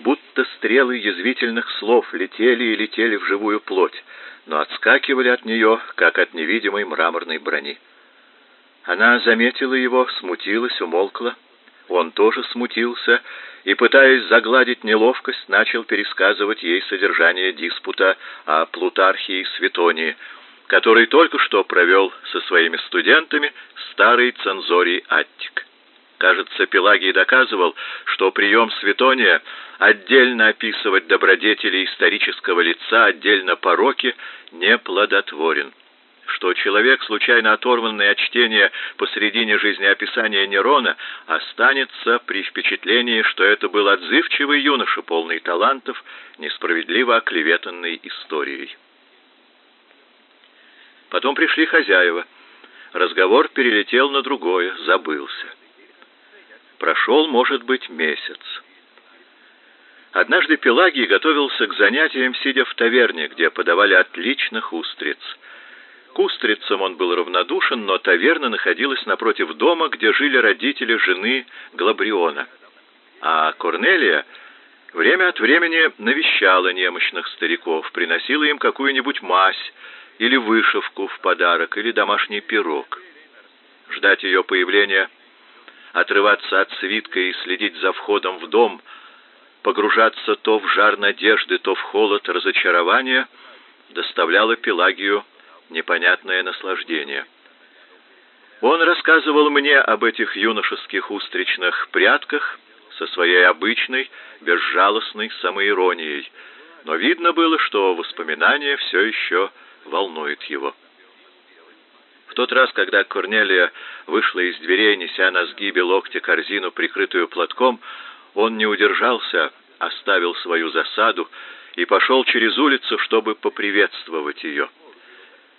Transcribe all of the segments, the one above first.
будто стрелы язвительных слов летели и летели в живую плоть, но отскакивали от нее, как от невидимой мраморной брони. Она заметила его, смутилась, умолкла. Он тоже смутился и, пытаясь загладить неловкость, начал пересказывать ей содержание диспута о Плутархии и Светонии, который только что провел со своими студентами старый цензорий Аттик. Кажется, Пелагий доказывал, что прием Светония отдельно описывать добродетели исторического лица, отдельно пороки, не плодотворен что человек, случайно оторванный от чтения посредине жизнеописания Нерона, останется при впечатлении, что это был отзывчивый юноша, полный талантов, несправедливо оклеветанный историей. Потом пришли хозяева. Разговор перелетел на другое, забылся. Прошел, может быть, месяц. Однажды Пелагий готовился к занятиям, сидя в таверне, где подавали отличных устриц. К устрицам он был равнодушен, но таверна находилась напротив дома, где жили родители жены Глабриона. А Корнелия время от времени навещала немощных стариков, приносила им какую-нибудь мазь или вышивку в подарок, или домашний пирог. Ждать ее появления, отрываться от свитка и следить за входом в дом, погружаться то в жар надежды, то в холод разочарования, доставляло Пелагию непонятное наслаждение. Он рассказывал мне об этих юношеских устричных прятках со своей обычной, безжалостной самоиронией, но видно было, что воспоминание все еще волнует его. В тот раз, когда Корнелия вышла из дверей, неся на сгибе локтя корзину, прикрытую платком, он не удержался, оставил свою засаду и пошел через улицу, чтобы поприветствовать ее.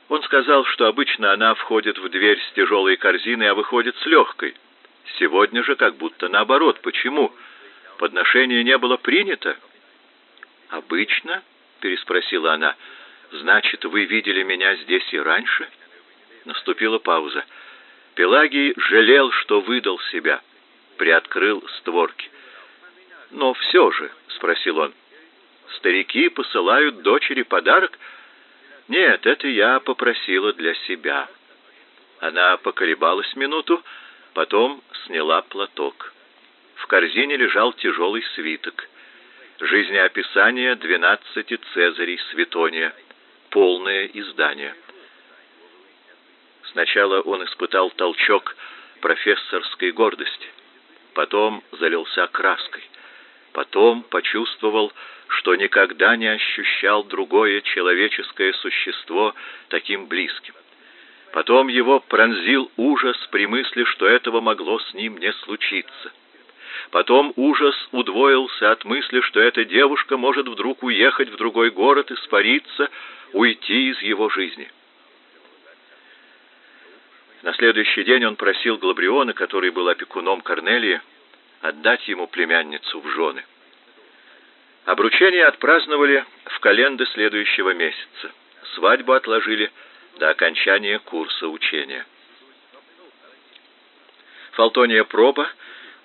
Он сказал, что обычно она входит в дверь с тяжелой корзиной, а выходит с легкой. Сегодня же как будто наоборот. Почему? Подношение не было принято? Обычно? переспросила она. Значит, вы видели меня здесь и раньше? Наступила пауза. Пелагий жалел, что выдал себя, приоткрыл створки. Но все же, спросил он. Старики посылают дочери подарок, нет, это я попросила для себя. Она поколебалась минуту, потом сняла платок. В корзине лежал тяжелый свиток. Жизнеописание двенадцати Цезарей Светония. Полное издание. Сначала он испытал толчок профессорской гордости, потом залился краской, потом почувствовал, что никогда не ощущал другое человеческое существо таким близким. Потом его пронзил ужас при мысли, что этого могло с ним не случиться. Потом ужас удвоился от мысли, что эта девушка может вдруг уехать в другой город, испариться, уйти из его жизни. На следующий день он просил Глабриона, который был опекуном Корнелии, отдать ему племянницу в жены. Обручение отпраздновали в календе следующего месяца. Свадьбу отложили до окончания курса учения. Фалтония проба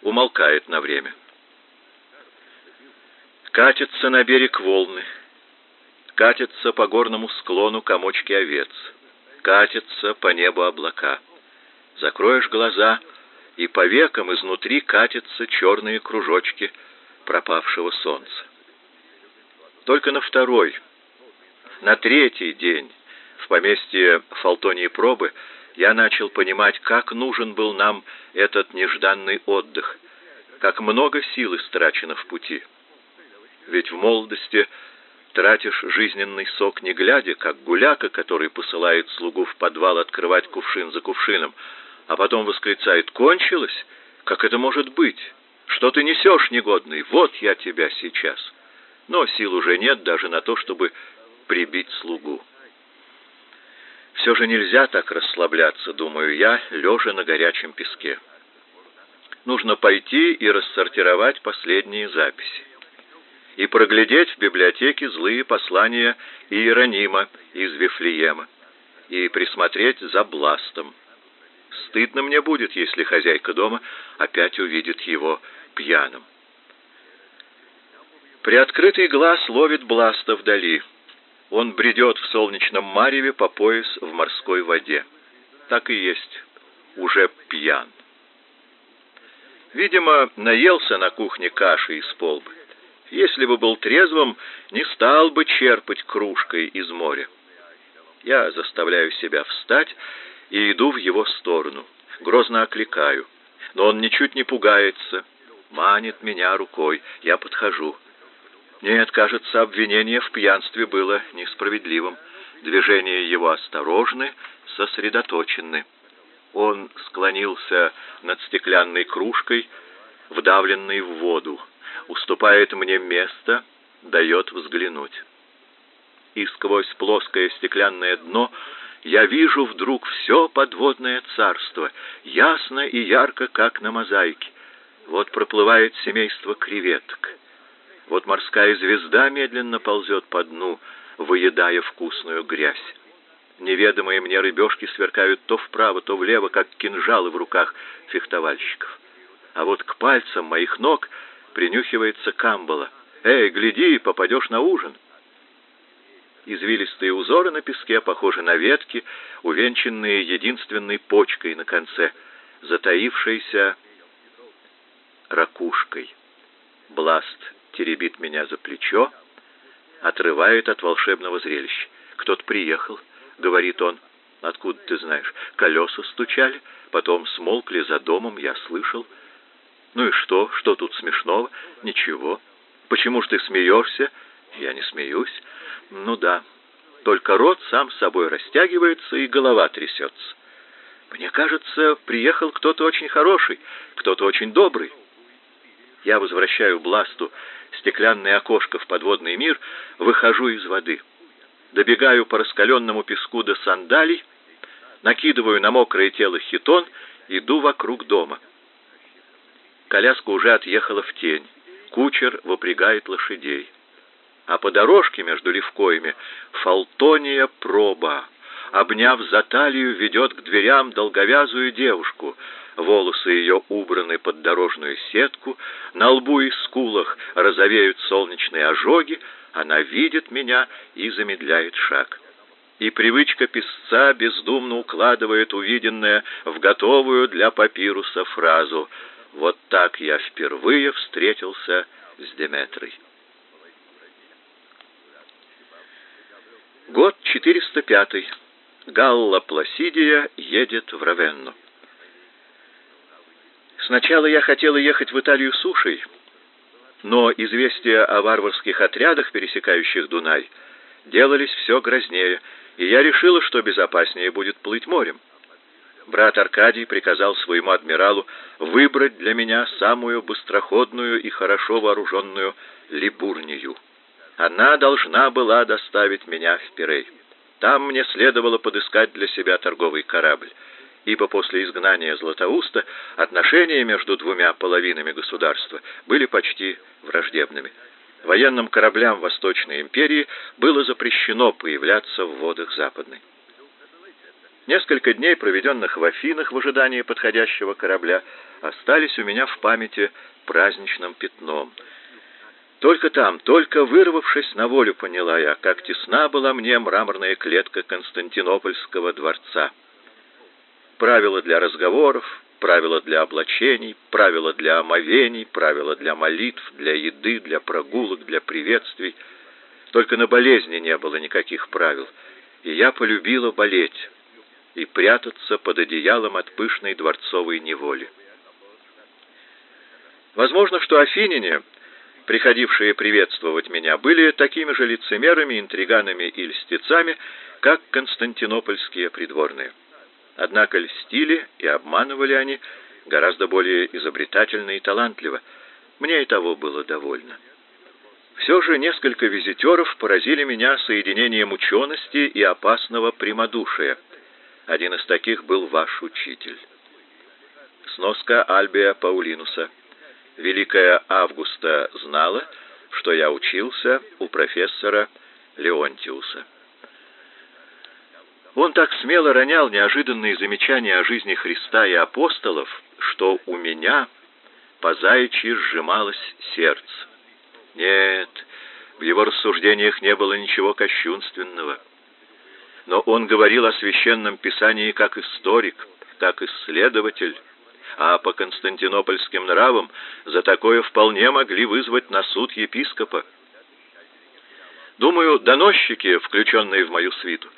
умолкает на время. Катятся на берег волны, катятся по горному склону комочки овец, катятся по небу облака. Закроешь глаза, и по векам изнутри катятся черные кружочки пропавшего солнца. Только на второй, на третий день в поместье Фалтонии Пробы я начал понимать, как нужен был нам этот нежданный отдых, как много сил истрачено в пути. Ведь в молодости тратишь жизненный сок не глядя, как гуляка, который посылает слугу в подвал открывать кувшин за кувшином, а потом восклицает «Кончилось? Как это может быть? Что ты несешь, негодный? Вот я тебя сейчас!» но сил уже нет даже на то, чтобы прибить слугу. Все же нельзя так расслабляться, думаю я, лежа на горячем песке. Нужно пойти и рассортировать последние записи. И проглядеть в библиотеке злые послания Иеронима из Вифлеема. И присмотреть за Бластом. Стыдно мне будет, если хозяйка дома опять увидит его пьяным. Приоткрытый глаз ловит Бласта вдали. Он бредет в солнечном мареве по пояс в морской воде. Так и есть, уже пьян. Видимо, наелся на кухне каши из полбы. Если бы был трезвым, не стал бы черпать кружкой из моря. Я заставляю себя встать и иду в его сторону. Грозно окликаю. Но он ничуть не пугается. Манит меня рукой. Я подхожу. Нет, кажется, обвинение в пьянстве было несправедливым. Движения его осторожны, сосредоточены. Он склонился над стеклянной кружкой, вдавленной в воду, уступает мне место, дает взглянуть. И сквозь плоское стеклянное дно я вижу вдруг все подводное царство, ясно и ярко, как на мозаике. Вот проплывает семейство креветок. Вот морская звезда медленно ползет по дну, выедая вкусную грязь. Неведомые мне рыбешки сверкают то вправо, то влево, как кинжалы в руках фехтовальщиков. А вот к пальцам моих ног принюхивается камбала. «Эй, гляди, попадешь на ужин!» Извилистые узоры на песке похожи на ветки, увенчанные единственной почкой на конце, затаившейся ракушкой. Бласт теребит меня за плечо, отрывает от волшебного зрелища. «Кто-то приехал», — говорит он. «Откуда ты знаешь? Колеса стучали, потом смолкли за домом, я слышал». «Ну и что? Что тут смешного?» «Ничего. Почему ж ты смеешься?» «Я не смеюсь». «Ну да. Только рот сам собой растягивается и голова трясется. Мне кажется, приехал кто-то очень хороший, кто-то очень добрый». Я возвращаю Бласту стеклянное окошко в подводный мир, выхожу из воды. Добегаю по раскаленному песку до сандалий, накидываю на мокрое тело хитон, иду вокруг дома. Коляска уже отъехала в тень. Кучер выпрягает лошадей. А по дорожке между левкоями фалтония проба. Обняв за талию, ведет к дверям долговязую девушку — волосы ее убраны под дорожную сетку, на лбу и скулах розовеют солнечные ожоги, она видит меня и замедляет шаг. И привычка писца бездумно укладывает увиденное в готовую для папируса фразу «Вот так я впервые встретился с Деметрой». Год 405. Галла Пласидия едет в Равенну. Сначала я хотела ехать в Италию сушей, но известия о варварских отрядах, пересекающих Дунай, делались все грознее, и я решила, что безопаснее будет плыть морем. Брат Аркадий приказал своему адмиралу выбрать для меня самую быстроходную и хорошо вооруженную либурнию. Она должна была доставить меня в Пирей. Там мне следовало подыскать для себя торговый корабль ибо после изгнания Златоуста отношения между двумя половинами государства были почти враждебными. Военным кораблям Восточной империи было запрещено появляться в водах Западной. Несколько дней, проведенных в Афинах в ожидании подходящего корабля, остались у меня в памяти праздничным пятном. Только там, только вырвавшись на волю, поняла я, как тесна была мне мраморная клетка Константинопольского дворца правила для разговоров, правила для облачений, правила для омовений, правила для молитв, для еды, для прогулок, для приветствий. Только на болезни не было никаких правил, и я полюбила болеть и прятаться под одеялом от пышной дворцовой неволи. Возможно, что афиняне, приходившие приветствовать меня, были такими же лицемерами, интриганами и льстецами, как константинопольские придворные. Однако льстили и обманывали они гораздо более изобретательно и талантливо. Мне и того было довольно. Все же несколько визитеров поразили меня соединением учености и опасного прямодушия. Один из таких был ваш учитель. Сноска Альбия Паулинуса. Великая Августа знала, что я учился у профессора Леонтиуса. Он так смело ронял неожиданные замечания о жизни Христа и апостолов, что у меня по заячьи сжималось сердце. Нет, В его рассуждениях не было ничего кощунственного. Но он говорил о священном писании как историк, как исследователь, а по константинопольским нравам за такое вполне могли вызвать на суд епископа. Думаю, доносчики, включенные в мою свиту,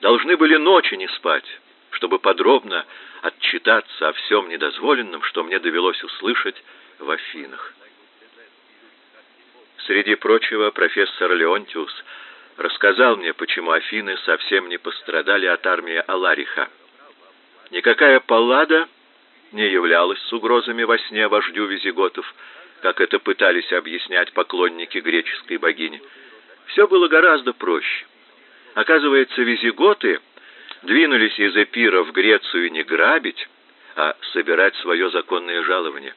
должны были ночи не спать, чтобы подробно отчитаться о всем недозволенном, что мне довелось услышать в Афинах. Среди прочего, профессор Леонтиус рассказал мне, почему Афины совсем не пострадали от армии Алариха. Никакая паллада не являлась с угрозами во сне вождю визиготов, как это пытались объяснять поклонники греческой богини. Все было гораздо проще. Оказывается, визиготы двинулись из Эпира в Грецию не грабить, а собирать свое законное жалование.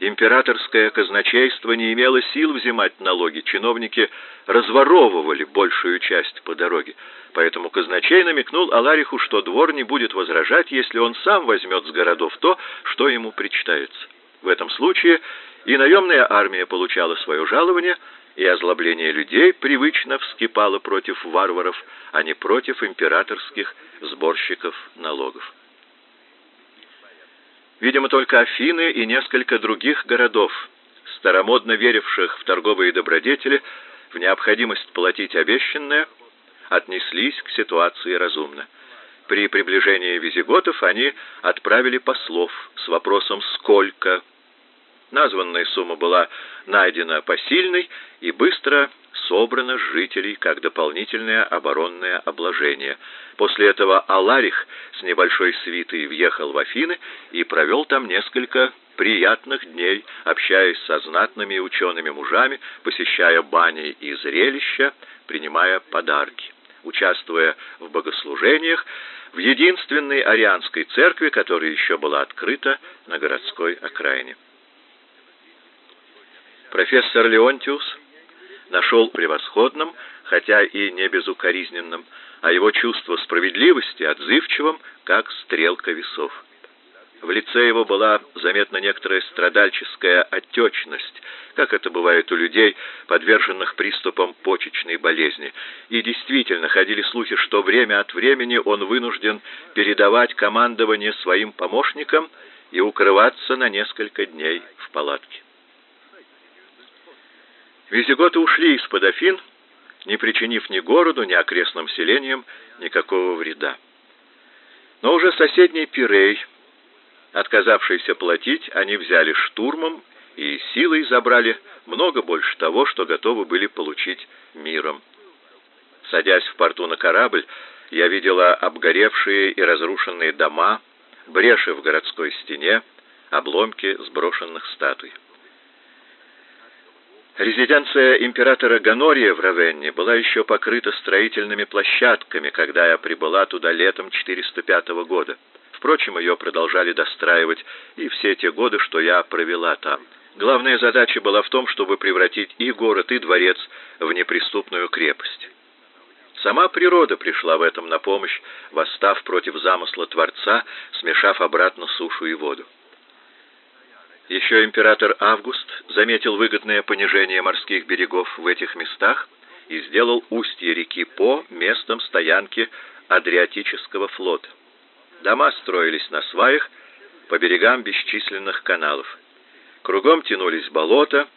Императорское казначейство не имело сил взимать налоги, чиновники разворовывали большую часть по дороге. Поэтому казначей намекнул Алариху, что двор не будет возражать, если он сам возьмет с городов то, что ему причитается. В этом случае и наемная армия получала свое жалование, и озлобление людей привычно вскипало против варваров, а не против императорских сборщиков налогов. Видимо, только Афины и несколько других городов, старомодно веривших в торговые добродетели, в необходимость платить обещанное, отнеслись к ситуации разумно. При приближении визиготов они отправили послов с вопросом «Сколько?». Названная сумма была найдена посильной и быстро собрана жителей как дополнительное оборонное обложение. После этого Аларих с небольшой свитой въехал в Афины и провел там несколько приятных дней, общаясь со знатными учеными мужами, посещая бани и зрелища, принимая подарки, участвуя в богослужениях в единственной арианской церкви, которая еще была открыта на городской окраине. Профессор Леонтиус нашел превосходным, хотя и не безукоризненным, а его чувство справедливости отзывчивым, как стрелка весов. В лице его была заметна некоторая страдальческая отечность, как это бывает у людей, подверженных приступам почечной болезни. И действительно ходили слухи, что время от времени он вынужден передавать командование своим помощникам и укрываться на несколько дней в палатке. Визиготы ушли из-под Афин, не причинив ни городу, ни окрестным селениям никакого вреда. Но уже соседний Пирей, отказавшийся платить, они взяли штурмом и силой забрали много больше того, что готовы были получить миром. Садясь в порту на корабль, я видела обгоревшие и разрушенные дома, бреши в городской стене, обломки сброшенных статуй. Резиденция императора Ганория в Равенне была еще покрыта строительными площадками, когда я прибыла туда летом 405 года. Впрочем, ее продолжали достраивать и все те годы, что я провела там. Главная задача была в том, чтобы превратить и город, и дворец в неприступную крепость. Сама природа пришла в этом на помощь, восстав против замысла Творца, смешав обратно сушу и воду. Еще император Август заметил выгодное понижение морских берегов в этих местах и сделал устье реки По местом стоянки Адриатического флота. Дома строились на сваях по берегам бесчисленных каналов. Кругом тянулись болота,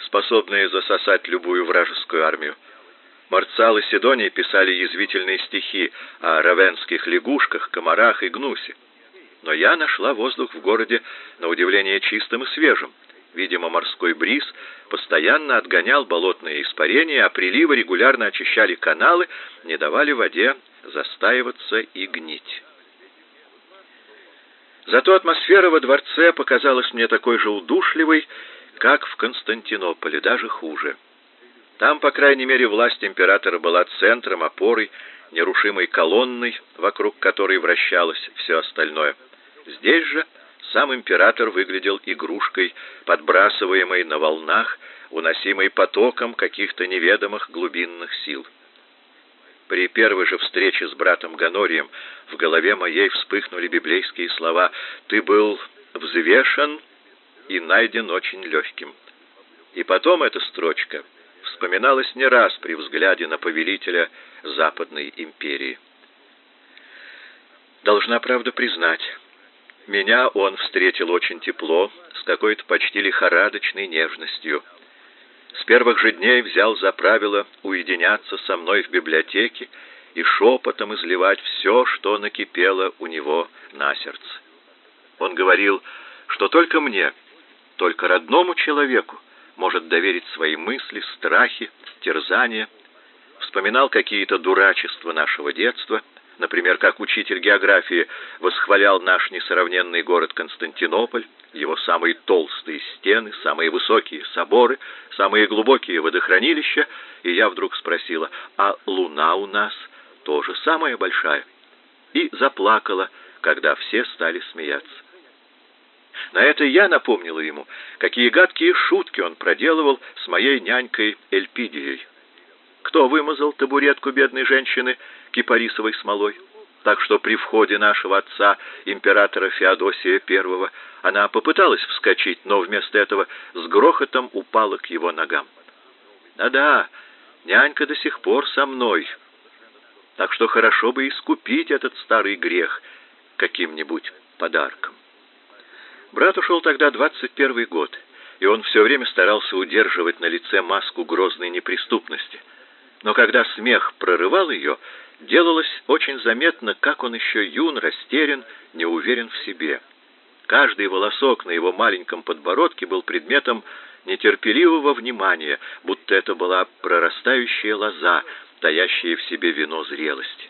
способные засосать любую вражескую армию. Марцалы Сидонии писали язвительные стихи о равенских лягушках, комарах и гнусе но я нашла воздух в городе на удивление чистым и свежим. Видимо, морской бриз постоянно отгонял болотные испарения, а приливы регулярно очищали каналы, не давали воде застаиваться и гнить. Зато атмосфера во дворце показалась мне такой же удушливой, как в Константинополе, даже хуже. Там, по крайней мере, власть императора была центром, опорой, нерушимой колонной, вокруг которой вращалось все остальное – Здесь же сам император выглядел игрушкой, подбрасываемой на волнах, уносимой потоком каких-то неведомых глубинных сил. При первой же встрече с братом Ганорием в голове моей вспыхнули библейские слова «Ты был взвешен и найден очень легким». И потом эта строчка вспоминалось не раз при взгляде на повелителя Западной империи. Должна, правда, признать, меня он встретил очень тепло, с какой-то почти лихорадочной нежностью. С первых же дней взял за правило уединяться со мной в библиотеке и шепотом изливать все, что накипело у него на сердце. Он говорил, что только мне, только родному человеку может доверить свои мысли, страхи, терзания. Вспоминал какие-то дурачества нашего детства, например, как учитель географии восхвалял наш несравненный город Константинополь, его самые толстые стены, самые высокие соборы, самые глубокие водохранилища, и я вдруг спросила, а луна у нас тоже самая большая? И заплакала, когда все стали смеяться. На это я напомнила ему, какие гадкие шутки он проделывал с моей нянькой Эльпидией. Кто вымазал табуретку бедной женщины кипарисовой смолой? Так что при входе нашего отца, императора Феодосия I, она попыталась вскочить, но вместо этого с грохотом упала к его ногам. Да-да, нянька до сих пор со мной. Так что хорошо бы искупить этот старый грех каким-нибудь подарком. Брат ушел тогда двадцать первый год, и он все время старался удерживать на лице маску грозной неприступности. Но когда смех прорывал ее, делалось очень заметно, как он еще юн, растерян, не уверен в себе. Каждый волосок на его маленьком подбородке был предметом нетерпеливого внимания, будто это была прорастающая лоза, таящая в себе вино зрелости.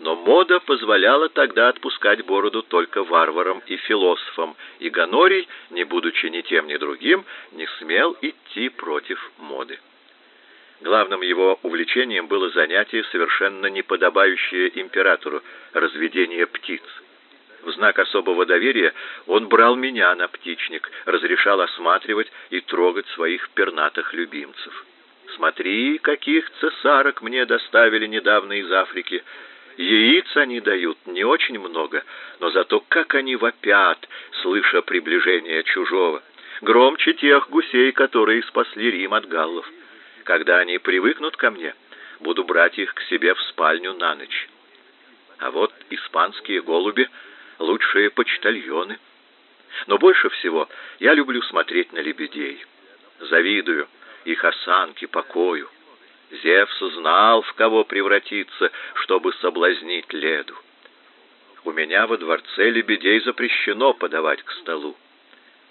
Но мода позволяла тогда отпускать бороду только варварам и философам, и Ганорий, не будучи ни тем ни другим, не смел идти против моды. Главным его увлечением было занятие, совершенно не подобающее императору — разведение птиц. В знак особого доверия он брал меня на птичник, разрешал осматривать и трогать своих пернатых любимцев. «Смотри, каких цесарок мне доставили недавно из Африки!» Яиц они дают не очень много, но зато как они вопят, слыша приближение чужого. Громче тех гусей, которые спасли Рим от галлов. Когда они привыкнут ко мне, буду брать их к себе в спальню на ночь. А вот испанские голуби — лучшие почтальоны. Но больше всего я люблю смотреть на лебедей. Завидую их осанке, покою. Зевс знал, в кого превратиться, чтобы соблазнить Леду. У меня во дворце лебедей запрещено подавать к столу.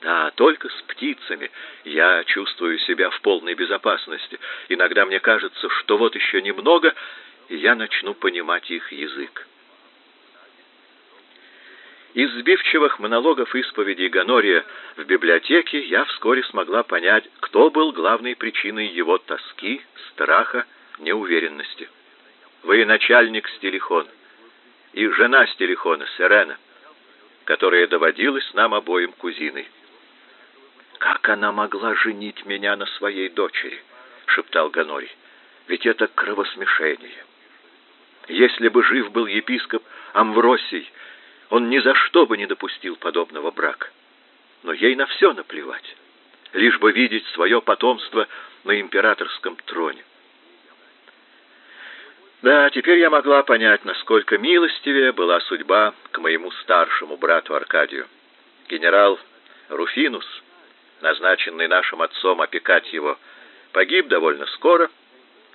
Да, только с птицами я чувствую себя в полной безопасности. Иногда мне кажется, что вот еще немного, и я начну понимать их язык. Из сбивчивых монологов исповеди Ганория в библиотеке я вскоре смогла понять, кто был главной причиной его тоски, страха, неуверенности. Военачальник Стилихон и жена Стилихона, Сирена, которая доводилась нам обоим кузиной. «Как она могла женить меня на своей дочери?» — шептал Ганорий. «Ведь это кровосмешение. Если бы жив был епископ Амвросий, он ни за что бы не допустил подобного брака. Но ей на все наплевать, лишь бы видеть свое потомство на императорском троне. Да, теперь я могла понять, насколько милостивее была судьба к моему старшему брату Аркадию. Генерал Руфинус, назначенный нашим отцом опекать его, погиб довольно скоро,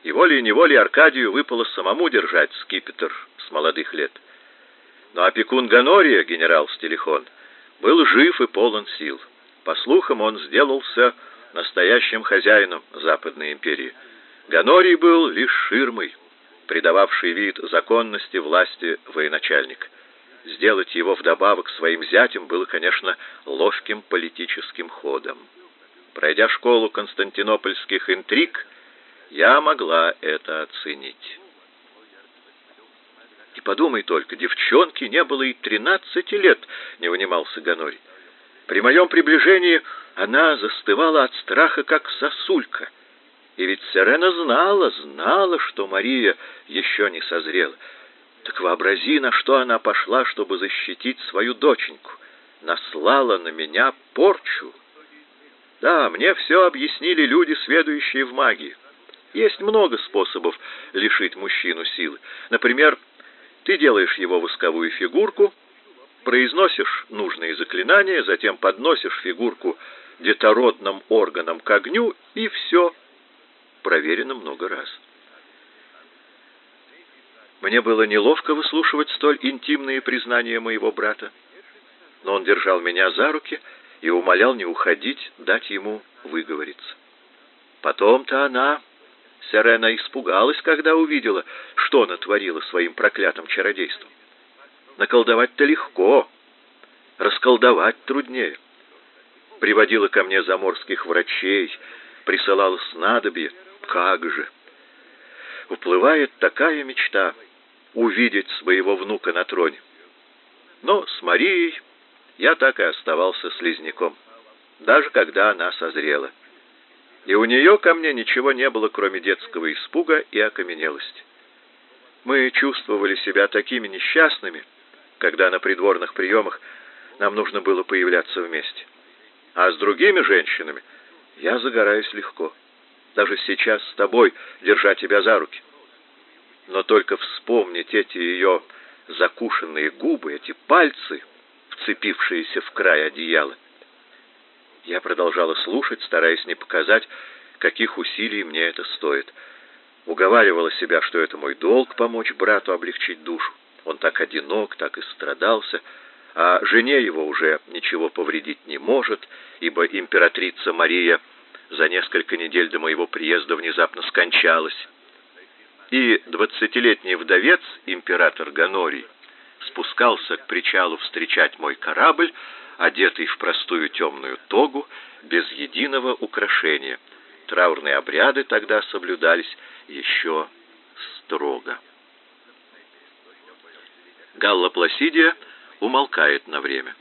и волей-неволей Аркадию выпало самому держать скипетр с молодых лет. Но опекун Ганория, генерал Стелихон, был жив и полон сил. По слухам, он сделался настоящим хозяином Западной империи. Ганорий был лишь ширмой, придававшей вид законности власти военачальника. Сделать его вдобавок своим зятем было, конечно, ловким политическим ходом. Пройдя школу константинопольских интриг, я могла это оценить. И подумай только, девчонке не было и тринадцати лет, не унимался Ганорий. При моем приближении она застывала от страха, как сосулька. И ведь Сирена знала, знала, что Мария еще не созрела. Так вообрази, на что она пошла, чтобы защитить свою доченьку. Наслала на меня порчу. Да, мне все объяснили люди, сведущие в магии. Есть много способов лишить мужчину силы. Например, ты делаешь его восковую фигурку, произносишь нужные заклинания, затем подносишь фигурку детородным органом к огню, и все. Проверено много раз. Мне было неловко выслушивать столь интимные признания моего брата, но он держал меня за руки и умолял не уходить, дать ему выговориться. Потом-то она, Сирена, испугалась, когда увидела, что натворила своим проклятым чародейством. Наколдовать-то легко, расколдовать труднее. Приводила ко мне заморских врачей, присылала снадобье. Как же! Уплывает такая мечта — увидеть своего внука на троне. Но с Марией я так и оставался слизняком, даже когда она созрела. И у нее ко мне ничего не было, кроме детского испуга и окаменелости. Мы чувствовали себя такими несчастными, когда на придворных приемах нам нужно было появляться вместе. А с другими женщинами я загораюсь легко. Даже сейчас с тобой держа тебя за руки. Но только вспомнить эти ее закушенные губы, эти пальцы — вцепившиеся в край одеяла. Я продолжала слушать, стараясь не показать, каких усилий мне это стоит. Уговаривала себя, что это мой долг помочь брату облегчить душу. Он так одинок, так и страдался, а жене его уже ничего повредить не может, ибо императрица Мария за несколько недель до моего приезда внезапно скончалась. И двадцатилетний вдовец, император Ганорий, спускался к причалу встречать мой корабль, одетый в простую темную тогу, без единого украшения. Траурные обряды тогда соблюдались еще строго. Галла Пласидия умолкает на время.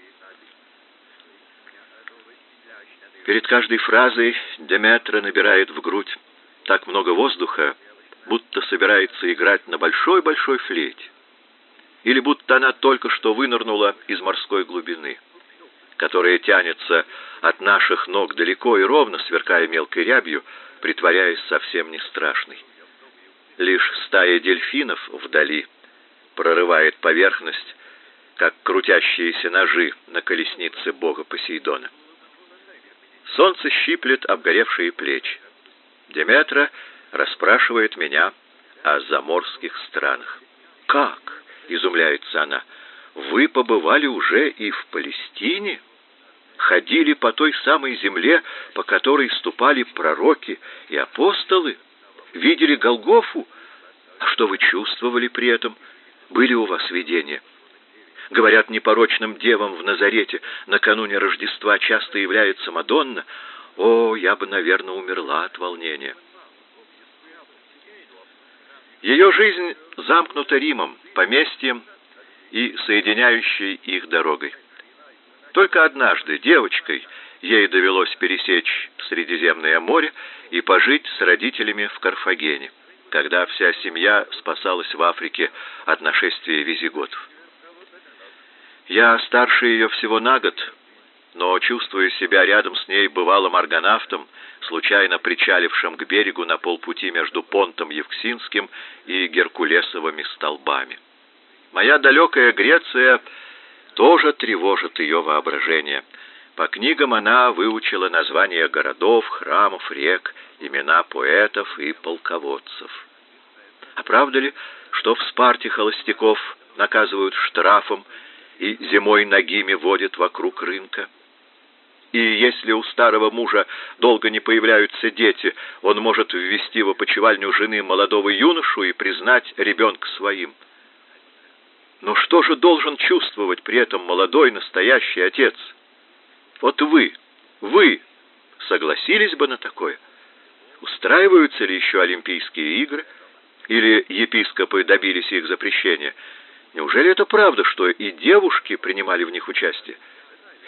Перед каждой фразой Деметра набирает в грудь так много воздуха, будто собирается играть на большой-большой флейте или будто она только что вынырнула из морской глубины, которая тянется от наших ног далеко и ровно, сверкая мелкой рябью, притворяясь совсем не страшной. Лишь стая дельфинов вдали прорывает поверхность, как крутящиеся ножи на колеснице бога Посейдона. Солнце щиплет обгоревшие плечи. Деметра расспрашивает меня о заморских странах. Как? — изумляется она. «Вы побывали уже и в Палестине? Ходили по той самой земле, по которой ступали пророки и апостолы? Видели Голгофу? А что вы чувствовали при этом? Были у вас видения?» Говорят, непорочным девам в Назарете накануне Рождества часто является Мадонна. О, я бы, наверное, умерла от волнения. Ее жизнь замкнута Римом, поместьем и соединяющей их дорогой. Только однажды, девочкой, ей довелось пересечь Средиземное море и пожить с родителями в Карфагене, когда вся семья спасалась в Африке от нашествия визиготов. Я старше ее всего на год, но чувствую себя рядом с ней бывалым аргонавтом, случайно причалившим к берегу на полпути между понтом Евксинским и Геркулесовыми столбами. Моя далекая Греция тоже тревожит ее воображение. По книгам она выучила названия городов, храмов, рек, имена поэтов и полководцев. А правда ли, что в Спарте холостяков наказывают штрафом и зимой ногими водят вокруг рынка? И если у старого мужа долго не появляются дети, он может ввести в опочивальню жены молодого юношу и признать ребенка своим. Но что же должен чувствовать при этом молодой настоящий отец? Вот вы, вы согласились бы на такое? Устраиваются ли еще Олимпийские игры? Или епископы добились их запрещения? Неужели это правда, что и девушки принимали в них участие?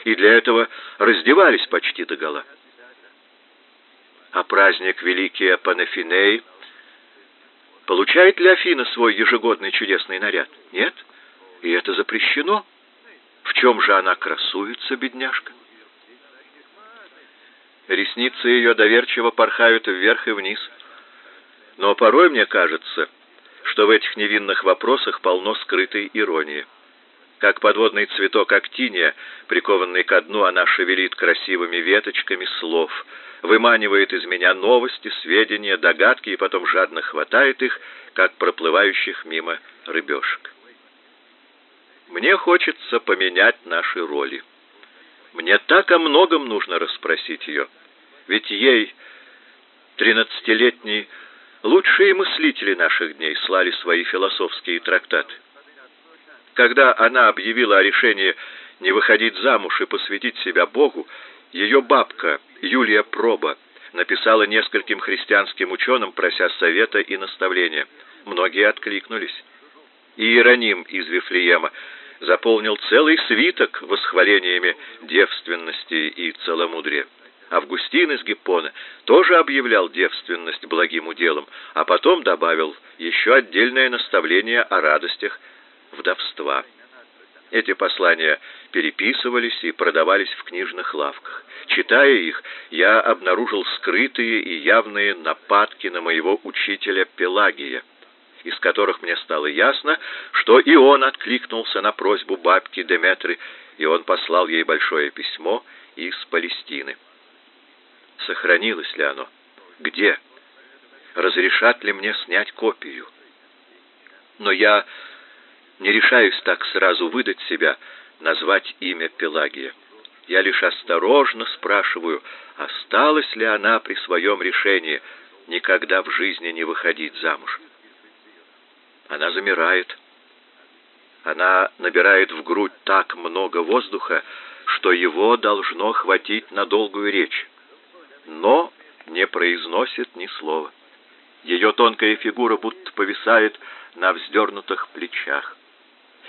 И для этого раздевались почти догола. А праздник Великий Панафиней получает ли Афина свой ежегодный чудесный наряд? Нет, и это запрещено. В чем же она красуется, бедняжка? Ресницы ее доверчиво порхают вверх и вниз. Но порой мне кажется, что в этих невинных вопросах полно скрытой иронии. Как подводный цветок актиния, прикованный ко дну, она шевелит красивыми веточками слов, выманивает из меня новости, сведения, догадки и потом жадно хватает их, как проплывающих мимо рыбешек. Мне хочется поменять наши роли. Мне так о многом нужно расспросить ее, ведь ей, тринадцатилетней, лучшие мыслители наших дней слали свои философские трактаты. Когда она объявила о решении не выходить замуж и посвятить себя Богу, ее бабка Юлия Проба написала нескольким христианским ученым, прося совета и наставления. Многие откликнулись. Иероним из Вифлеема заполнил целый свиток восхвалениями девственности и целомудрия. Августин из Гиппона тоже объявлял девственность благим уделом, а потом добавил еще отдельное наставление о радостях вдовства. Эти послания переписывались и продавались в книжных лавках. Читая их, я обнаружил скрытые и явные нападки на моего учителя Пелагия, из которых мне стало ясно, что и он откликнулся на просьбу бабки Деметры, и он послал ей большое письмо из Палестины. Сохранилось ли оно? Где? Разрешат ли мне снять копию? Но я не решаюсь так сразу выдать себя, назвать имя Пелагия. Я лишь осторожно спрашиваю, осталась ли она при своем решении никогда в жизни не выходить замуж. Она замирает. Она набирает в грудь так много воздуха, что его должно хватить на долгую речь. Но не произносит ни слова. Ее тонкая фигура будто повисает на вздернутых плечах.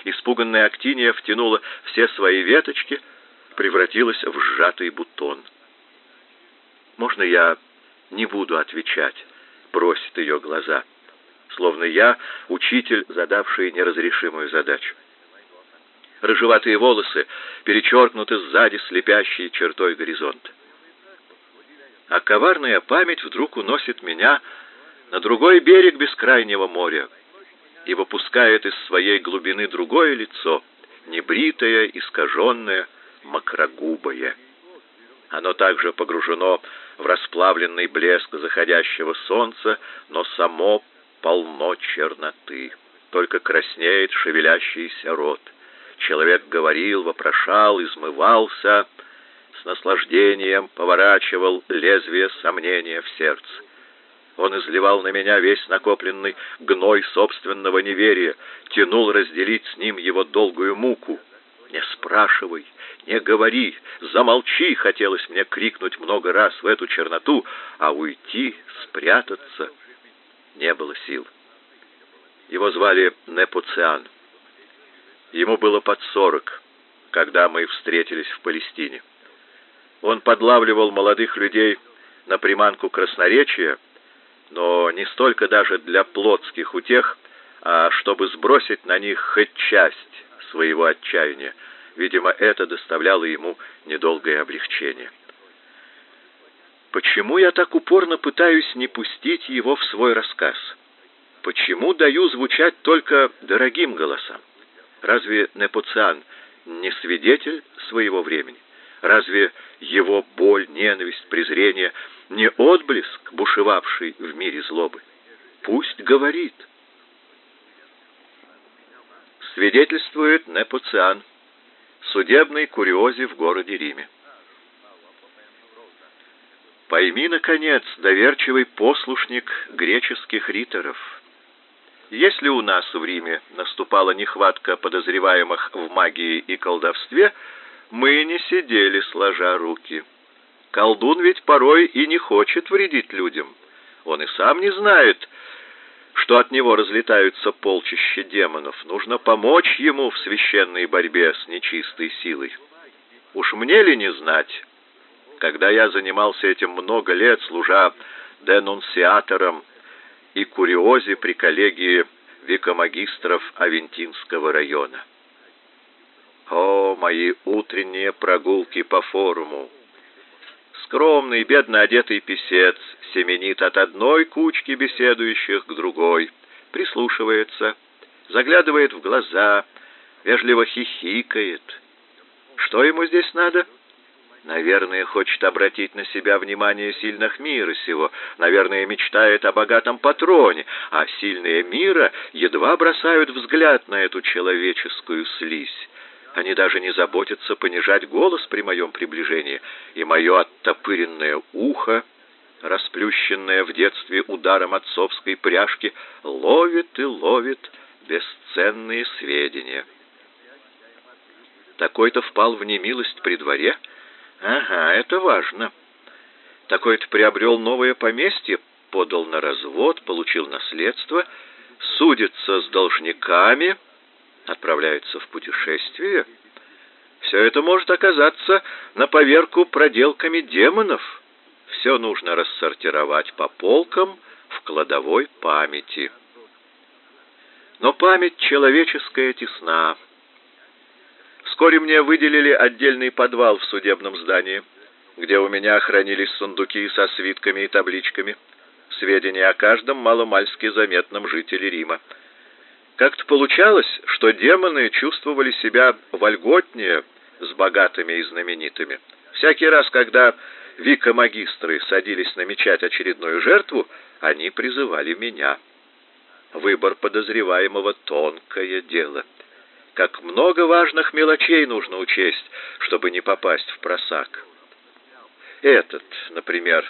Испуганная актиния втянула все свои веточки, превратилась в сжатый бутон. «Можно я не буду отвечать?» — бросит ее глаза. Словно я учитель, задавший неразрешимую задачу. Рыжеватые волосы перечеркнуты сзади слепящей чертой горизонта. А коварная память вдруг уносит меня на другой берег бескрайнего моря, и выпускает из своей глубины другое лицо, небритое, искаженное, макрогубое. Оно также погружено в расплавленный блеск заходящего солнца, но само полно черноты. Только краснеет шевелящийся рот. Человек говорил, вопрошал, измывался, с наслаждением поворачивал лезвие сомнения в сердце. Он изливал на меня весь накопленный гной собственного неверия, тянул разделить с ним его долгую муку. «Не спрашивай, не говори, замолчи!» — хотелось мне крикнуть много раз в эту черноту, а уйти, спрятаться не было сил. Его звали Непуциан. Ему было под сорок, когда мы встретились в Палестине. Он подлавливал молодых людей на приманку красноречия, но не столько даже для плотских утех, а чтобы сбросить на них хоть часть своего отчаяния. Видимо, это доставляло ему недолгое облегчение. Почему я так упорно пытаюсь не пустить его в свой рассказ? Почему даю звучать только дорогим голосам? Разве Непоциан не свидетель своего времени? Разве его боль, ненависть, презрение не отблеск, бушевавший в мире злобы? Пусть говорит. Свидетельствует Непоциан, судебный курьозе в городе Риме. Пойми, наконец, доверчивый послушник греческих риторов. Если у нас в Риме наступала нехватка подозреваемых в магии и колдовстве, мы не сидели сложа руки. Колдун ведь порой и не хочет вредить людям. Он и сам не знает, что от него разлетаются полчища демонов. Нужно помочь ему в священной борьбе с нечистой силой. Уж мне ли не знать, когда я занимался этим много лет, служа денунциатором и куриозе при коллегии викомагистров Авентинского района. О, мои утренние прогулки по форуму! Скромный, бедно одетый писец семенит от одной кучки беседующих к другой, прислушивается, заглядывает в глаза, вежливо хихикает. Что ему здесь надо? Наверное, хочет обратить на себя внимание сильных мира сего. Наверное, мечтает о богатом патроне, а сильные мира едва бросают взгляд на эту человеческую слизь. Они даже не заботятся понижать голос при моем приближении, и мое оттопыренное ухо, расплющенное в детстве ударом отцовской пряжки, ловит и ловит бесценные сведения. Такой-то впал в немилость при дворе — Ага, это важно. Такой-то приобрел новое поместье, подал на развод, получил наследство, судится с должниками, отправляется в путешествие. Все это может оказаться на поверку проделками демонов. Все нужно рассортировать по полкам в кладовой памяти. Но память человеческая тесна. Вскоре мне выделили отдельный подвал в судебном здании, где у меня хранились сундуки со свитками и табличками, сведения о каждом маломальски заметном жителе Рима. Как-то получалось, что демоны чувствовали себя вольготнее с богатыми и знаменитыми. Всякий раз, когда вика-магистры садились намечать очередную жертву, они призывали меня. Выбор подозреваемого — тонкое дело — как много важных мелочей нужно учесть, чтобы не попасть в просак. Этот, например,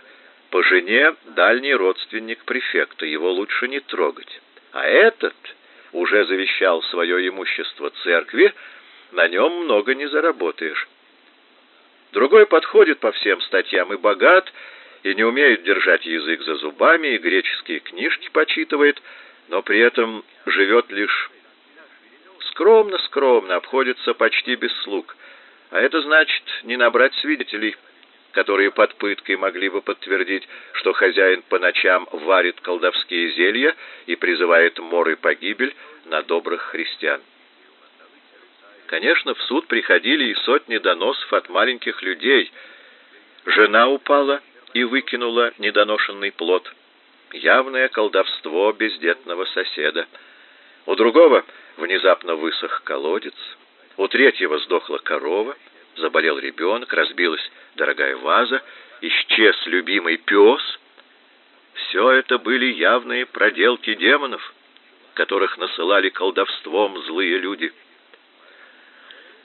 по жене дальний родственник префекта, его лучше не трогать. А этот уже завещал свое имущество церкви, на нем много не заработаешь. Другой подходит по всем статьям и богат, и не умеет держать язык за зубами, и греческие книжки почитывает, но при этом живет лишь скромно-скромно, обходится почти без слуг. А это значит не набрать свидетелей, которые под пыткой могли бы подтвердить, что хозяин по ночам варит колдовские зелья и призывает мор и погибель на добрых христиан. Конечно, в суд приходили и сотни доносов от маленьких людей. Жена упала и выкинула недоношенный плод. Явное колдовство бездетного соседа. У другого внезапно высох колодец, у третьего сдохла корова, заболел ребенок, разбилась дорогая ваза, исчез любимый пес. Все это были явные проделки демонов, которых насылали колдовством злые люди.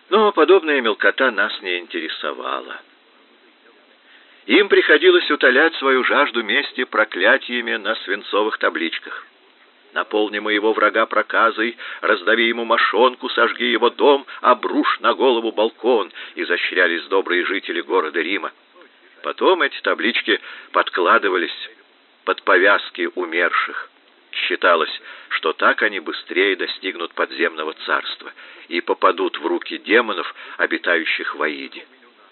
Но подобная мелкота нас не интересовала. Им приходилось утолять свою жажду мести проклятиями на свинцовых табличках. Наполни моего врага проказой, раздави ему мошонку, сожги его дом, обрушь на голову балкон, изощрялись добрые жители города Рима. Потом эти таблички подкладывались под повязки умерших. Считалось, что так они быстрее достигнут подземного царства и попадут в руки демонов, обитающих в Аиде,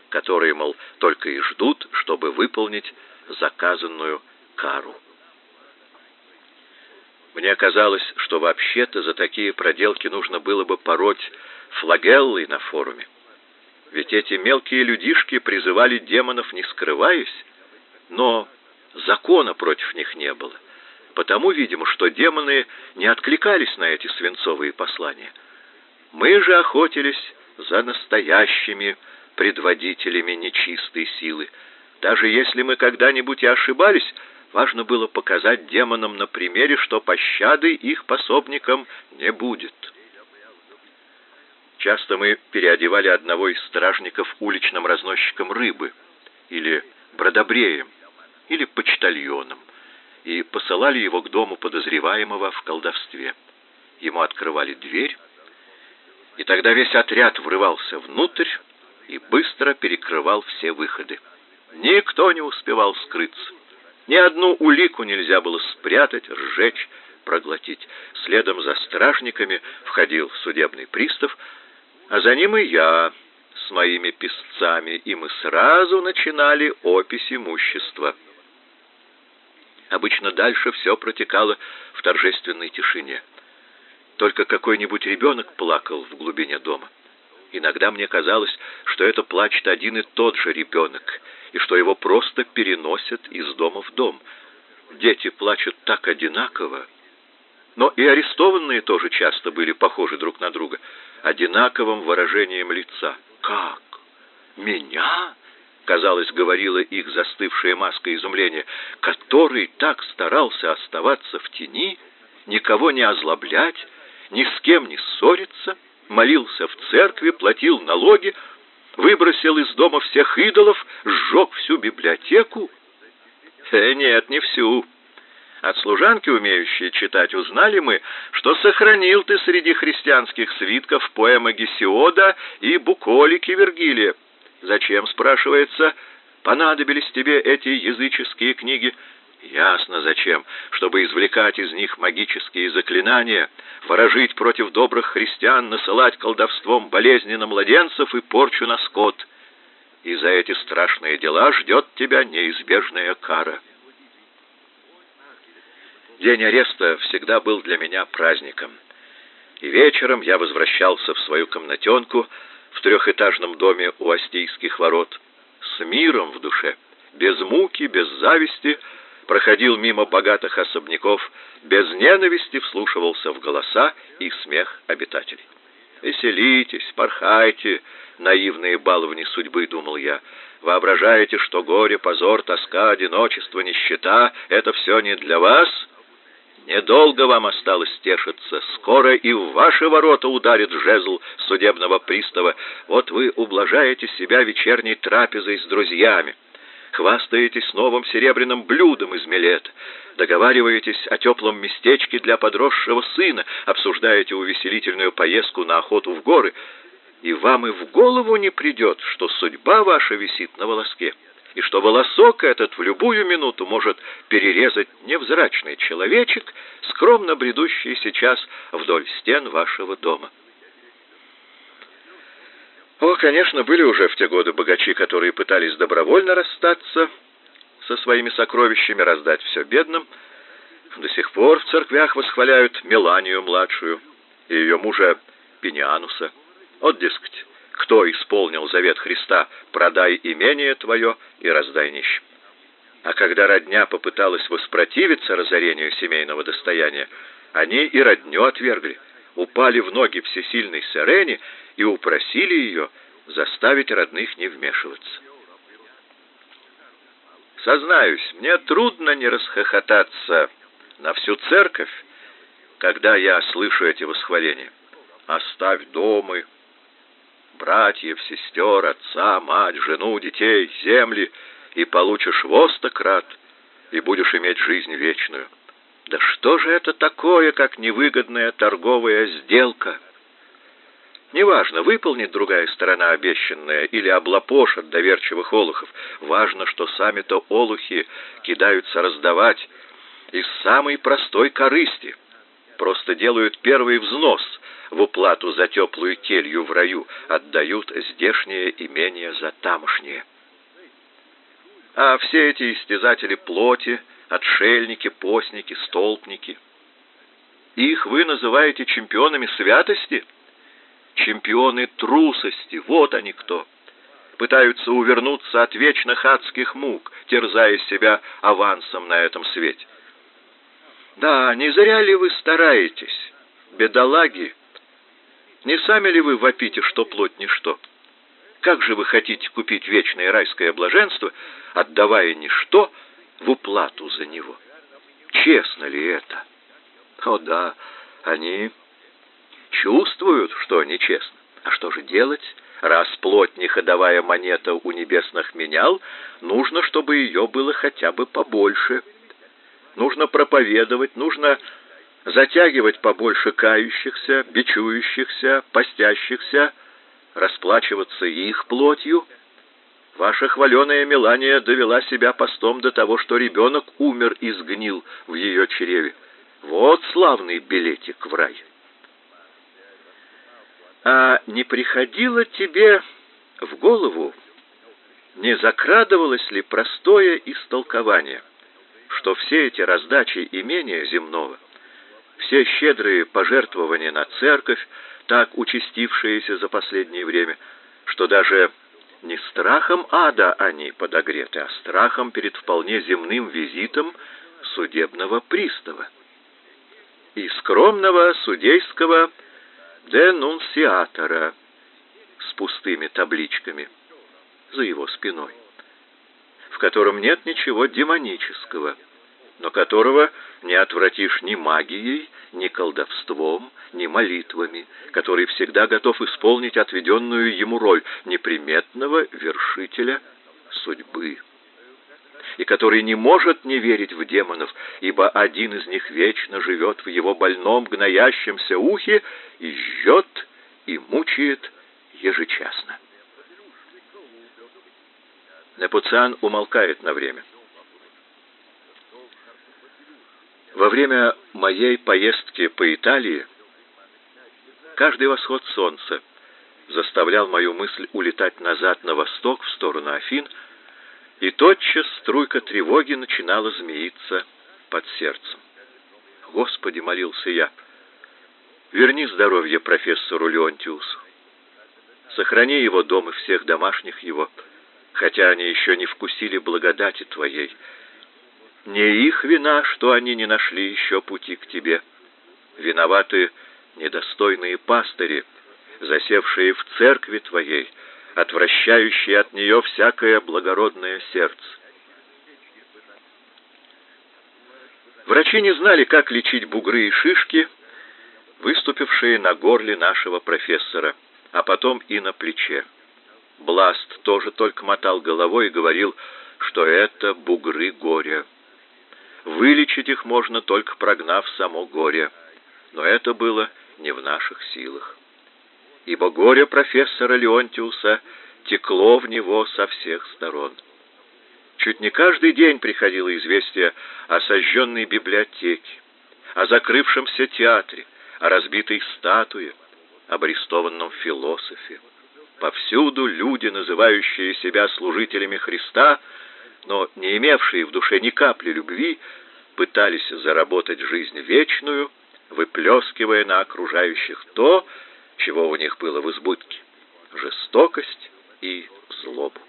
которые, мол, только и ждут, чтобы выполнить заказанную кару. Мне казалось, что вообще-то за такие проделки нужно было бы пороть флагеллы на форуме. Ведь эти мелкие людишки призывали демонов, не скрываясь, но закона против них не было. Потому, видимо, что демоны не откликались на эти свинцовые послания. Мы же охотились за настоящими предводителями нечистой силы. Даже если мы когда-нибудь и ошибались, Важно было показать демонам на примере, что пощады их пособникам не будет. Часто мы переодевали одного из стражников уличным разносчиком рыбы, или бродобреем, или почтальоном, и посылали его к дому подозреваемого в колдовстве. Ему открывали дверь, и тогда весь отряд врывался внутрь и быстро перекрывал все выходы. Никто не успевал скрыться. Ни одну улику нельзя было спрятать, сжечь, проглотить. Следом за стражниками входил судебный пристав, а за ним и я с моими писцами, и мы сразу начинали опись имущества. Обычно дальше все протекало в торжественной тишине. Только какой-нибудь ребенок плакал в глубине дома. Иногда мне казалось, что это плачет один и тот же ребенок, и что его просто переносят из дома в дом. Дети плачут так одинаково. Но и арестованные тоже часто были похожи друг на друга, одинаковым выражением лица. «Как? Меня?» казалось, говорила их застывшая маска изумления, который так старался оставаться в тени, никого не озлоблять, ни с кем не ссориться, молился в церкви, платил налоги, выбросил из дома всех идолов, сжег всю библиотеку. Э, нет, не всю. От служанки, умеющей читать, узнали мы, что сохранил ты среди христианских свитков поэмы Гесиода и буколики Вергилия. Зачем, спрашивается, понадобились тебе эти языческие книги? Ясно зачем, чтобы извлекать из них магические заклинания, ворожить против добрых христиан, насылать колдовством болезни на младенцев и порчу на скот. И за эти страшные дела ждет тебя неизбежная кара. День ареста всегда был для меня праздником. И вечером я возвращался в свою комнатенку, в трехэтажном доме у Остийских ворот, с миром в душе, без муки, без зависти, проходил мимо богатых особняков, без ненависти вслушивался в голоса и смех обитателей. «Веселитесь, порхайте, наивные баловни судьбы», — думал я. «Воображаете, что горе, позор, тоска, одиночество, нищета — это все не для вас?» Недолго вам осталось тешиться. Скоро и в ваши ворота ударит жезл судебного пристава. Вот вы ублажаете себя вечерней трапезой с друзьями. Хвастаетесь новым серебряным блюдом из милет. Договариваетесь о теплом местечке для подросшего сына. Обсуждаете увеселительную поездку на охоту в горы. И вам и в голову не придет, что судьба ваша висит на волоске и что волосок этот в любую минуту может перерезать невзрачный человечек, скромно бредущий сейчас вдоль стен вашего дома. О, конечно, были уже в те годы богачи, которые пытались добровольно расстаться со своими сокровищами, раздать все бедным. До сих пор в церквях восхваляют Меланию-младшую и ее мужа Пениануса. Вот, дескать, кто исполнил завет Христа, продай имение твое и раздай нищим. А когда родня попыталась воспротивиться разорению семейного достояния, они и родню отвергли, упали в ноги всесильной Сирене и упросили ее заставить родных не вмешиваться. Сознаюсь, мне трудно не расхохотаться на всю церковь, когда я слышу эти восхваления. «Оставь дома, братьев, сестер, отца, мать, жену, детей, земли, и получишь востократ, и будешь иметь жизнь вечную. Да что же это такое, как невыгодная торговая сделка? Неважно, выполнит другая сторона обещанное или облапошат доверчивых олухов. Важно, что сами-то олухи кидаются раздавать из самой простой корысти. Просто делают первый взнос в уплату за теплую келью в раю, отдают здешнее имение за тамошнее. А все эти истязатели плоти, отшельники, постники, столпники, их вы называете чемпионами святости? Чемпионы трусости, вот они кто. Пытаются увернуться от вечных адских мук, терзая себя авансом на этом свете. Да, не зря ли вы стараетесь, бедолаги, не сами ли вы вопите, что плоть ничто? Как же вы хотите купить вечное райское блаженство, отдавая ничто в уплату за него? Честно ли это? О да, они чувствуют, что нечестно. А что же делать? Раз плоть не ходовая монета у небесных менял, нужно, чтобы ее было хотя бы побольше. Нужно проповедовать, нужно затягивать побольше кающихся, бичующихся, постящихся, расплачиваться их плотью. Ваша хваленая Мелания довела себя постом до того, что ребенок умер и сгнил в ее чреве. Вот славный билетик в рай. А не приходило тебе в голову, не закрадывалось ли простое истолкование, что все эти раздачи имения земного — все щедрые пожертвования на церковь, так участившиеся за последнее время, что даже не страхом ада они подогреты, а страхом перед вполне земным визитом судебного пристава и скромного судейского денунциатора с пустыми табличками за его спиной, в котором нет ничего демонического, но которого не отвратишь ни магией, ни колдовством, ни молитвами, который всегда готов исполнить отведенную ему роль неприметного вершителя судьбы и который не может не верить в демонов, ибо один из них вечно живет в его больном, гноящемся ухе и жжет и мучает ежечасно. Непуциан умолкает на время. Во время моей поездки по Италии каждый восход солнца заставлял мою мысль улетать назад на восток, в сторону Афин, и тотчас струйка тревоги начинала змеиться под сердцем. «Господи!» — молился я. «Верни здоровье профессору Леонтиусу. Сохрани его дом и всех домашних его, хотя они еще не вкусили благодати Твоей. Не их вина, что они не нашли еще пути к Тебе. Виноваты недостойные пастыри, засевшие в церкви Твоей, отвращающие от нее всякое благородное сердце. Врачи не знали, как лечить бугры и шишки, выступившие на горле нашего профессора, а потом и на плече. Бласт тоже только мотал головой и говорил, что это бугры горя. Вылечить их можно только прогнав само горе, но это было не в наших силах ибо горе профессора Леонтиуса текло в него со всех сторон. Чуть не каждый день приходило известие о сожженной библиотеке, о закрывшемся театре, о разбитой статуе, об арестованном философе. Повсюду люди, называющие себя служителями Христа, но не имевшие в душе ни капли любви, пытались заработать жизнь вечную, выплескивая на окружающих то, чего у них было в избытке — жестокость и злобу.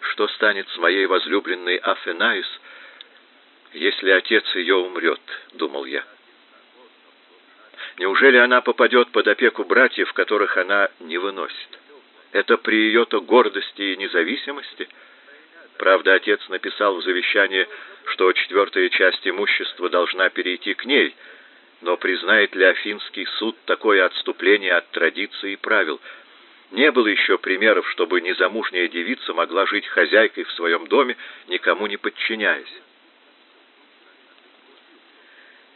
Что станет с моей возлюбленной Афенаис, если отец ее умрет, — думал я. Неужели она попадет под опеку братьев, которых она не выносит? Это при ее-то гордости и независимости? Правда, отец написал в завещании, что четвертая часть имущества должна перейти к ней — но признает ли Афинский суд такое отступление от традиций и правил? Не было еще примеров, чтобы незамужняя девица могла жить хозяйкой в своем доме, никому не подчиняясь.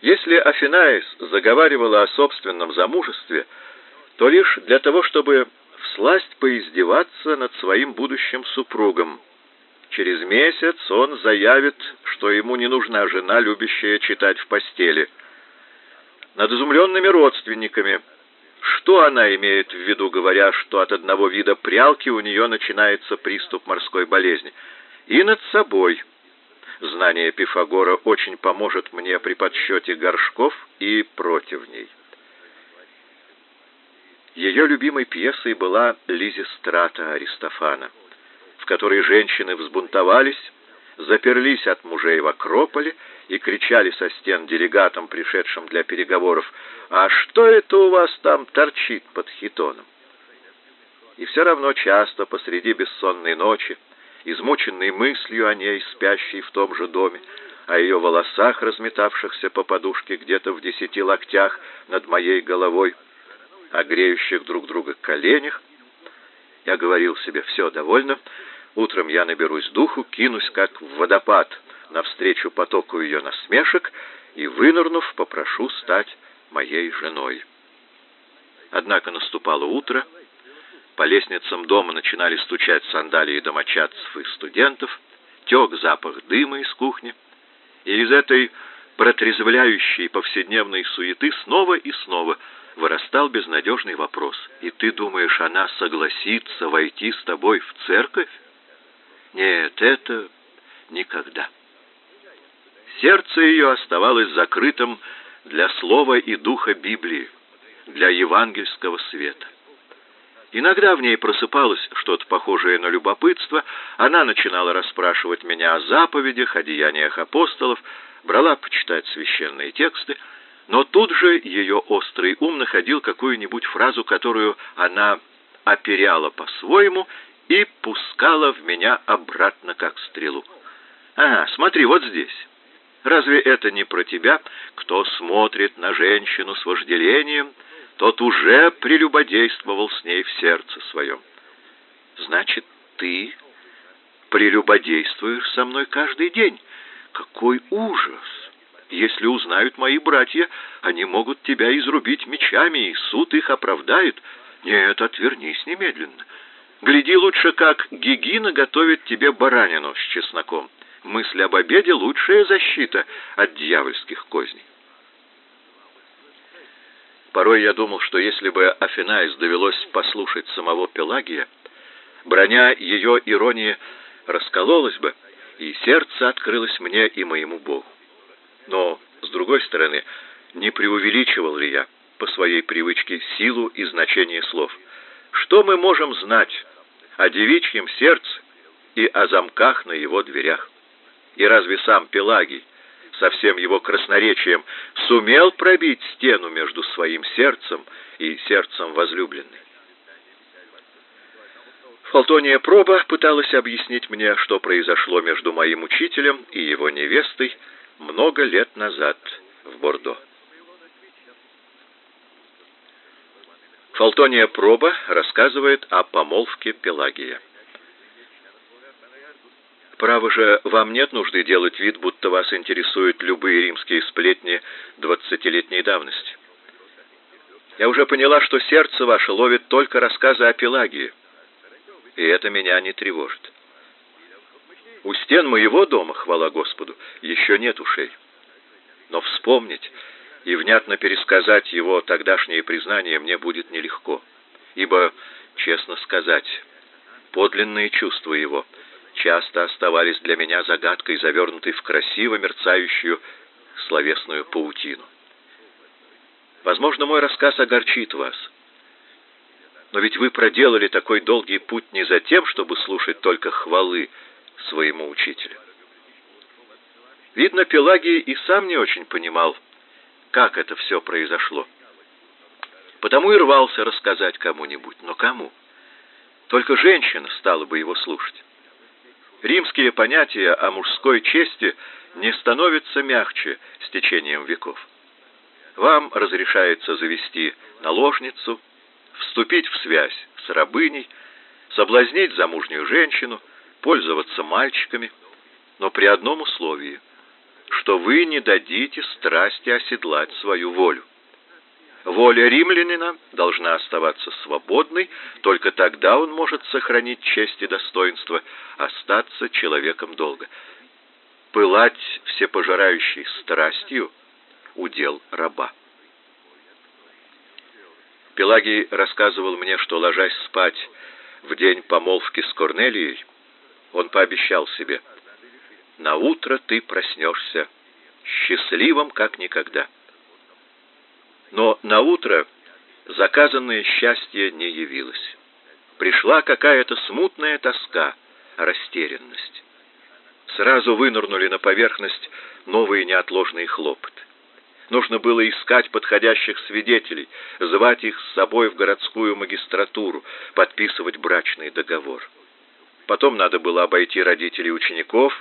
Если Афинаис заговаривала о собственном замужестве, то лишь для того, чтобы всласть поиздеваться над своим будущим супругом. Через месяц он заявит, что ему не нужна жена, любящая читать в постели – над изумленными родственниками. Что она имеет в виду, говоря, что от одного вида прялки у нее начинается приступ морской болезни? И над собой. Знание Пифагора очень поможет мне при подсчете горшков и противней. Ее любимой пьесой была «Лизистрата» Аристофана, в которой женщины взбунтовались, заперлись от мужей в Акрополе и кричали со стен делегатам, пришедшим для переговоров, «А что это у вас там торчит под хитоном?» И все равно часто посреди бессонной ночи, измученный мыслью о ней, спящей в том же доме, о ее волосах, разметавшихся по подушке где-то в десяти локтях над моей головой, о греющих друг друга коленях, я говорил себе, все, довольно, утром я наберусь духу, кинусь как в водопад — навстречу потоку ее насмешек и, вынырнув, попрошу стать моей женой. Однако наступало утро, по лестницам дома начинали стучать сандалии домочадцев и студентов, тек запах дыма из кухни, и из этой протрезвляющей повседневной суеты снова и снова вырастал безнадежный вопрос. «И ты думаешь, она согласится войти с тобой в церковь?» «Нет, это никогда». сердце ее оставалось закрытым для слова и духа Библии, для евангельского света. Иногда в ней просыпалось что-то похожее на любопытство, она начинала расспрашивать меня о заповедях, о деяниях апостолов, брала почитать священные тексты, но тут же ее острый ум находил какую-нибудь фразу, которую она оперяла по-своему и пускала в меня обратно, как стрелу. «А, смотри, вот здесь. Разве это не про тебя? Кто смотрит на женщину с вожделением, тот уже прелюбодействовал с ней в сердце своем. Значит, ты прелюбодействуешь со мной каждый день. Какой ужас! Если узнают мои братья, они могут тебя изрубить мечами, и суд их оправдает. Нет, отвернись немедленно. Гляди лучше, как Гигина готовит тебе баранину с чесноком. Мысль об обеде — лучшая защита от дьявольских козней. Порой я думал, что если бы Афинаис довелось послушать самого Пелагия, броня ее иронии раскололась бы, и сердце открылось мне и моему Богу. Но, с другой стороны, не преувеличивал ли я по своей привычке силу и значение слов? Что мы можем знать о девичьем сердце и о замках на его дверях? И разве сам Пелагий, со всем его красноречием, сумел пробить стену между своим сердцем и сердцем возлюбленной? Фалтония Проба пыталась объяснить мне, что произошло между моим учителем и его невестой много лет назад в Бордо. Фалтония Проба рассказывает о помолвке Пелагия. Право же, вам нет нужды делать вид, будто вас интересуют любые римские сплетни двадцатилетней давности. Я уже поняла, что сердце ваше ловит только рассказы о Пелагии, и это меня не тревожит. У стен моего дома, хвала Господу, еще нет ушей. Но вспомнить и внятно пересказать его тогдашние признания мне будет нелегко, ибо, честно сказать, подлинные чувства его — часто оставались для меня загадкой, завернутой в красиво мерцающую словесную паутину. Возможно, мой рассказ огорчит вас. Но ведь вы проделали такой долгий путь не за тем, чтобы слушать только хвалы своему учителю. Видно, Пелагий и сам не очень понимал, как это все произошло. Потому и рвался рассказать кому-нибудь. Но кому? Только женщина стала бы его слушать. Римские понятия о мужской чести не становятся мягче с течением веков. Вам разрешается завести наложницу, вступить в связь с рабыней, соблазнить замужнюю женщину, пользоваться мальчиками, но при одном условии, что вы не дадите страсти оседлать свою волю. Воля римлянина должна оставаться свободной, только тогда он может сохранить честь и достоинство, остаться человеком долго. Пылать всепожирающей страстью — удел раба. Пелагий рассказывал мне, что, ложась спать в день помолвки с Корнелией, он пообещал себе, «На утро ты проснешься счастливым, как никогда». Но на утро заказанное счастье не явилось. Пришла какая-то смутная тоска, растерянность. Сразу вынырнули на поверхность новые неотложные хлопоты. Нужно было искать подходящих свидетелей, звать их с собой в городскую магистратуру, подписывать брачный договор. Потом надо было обойти родителей учеников.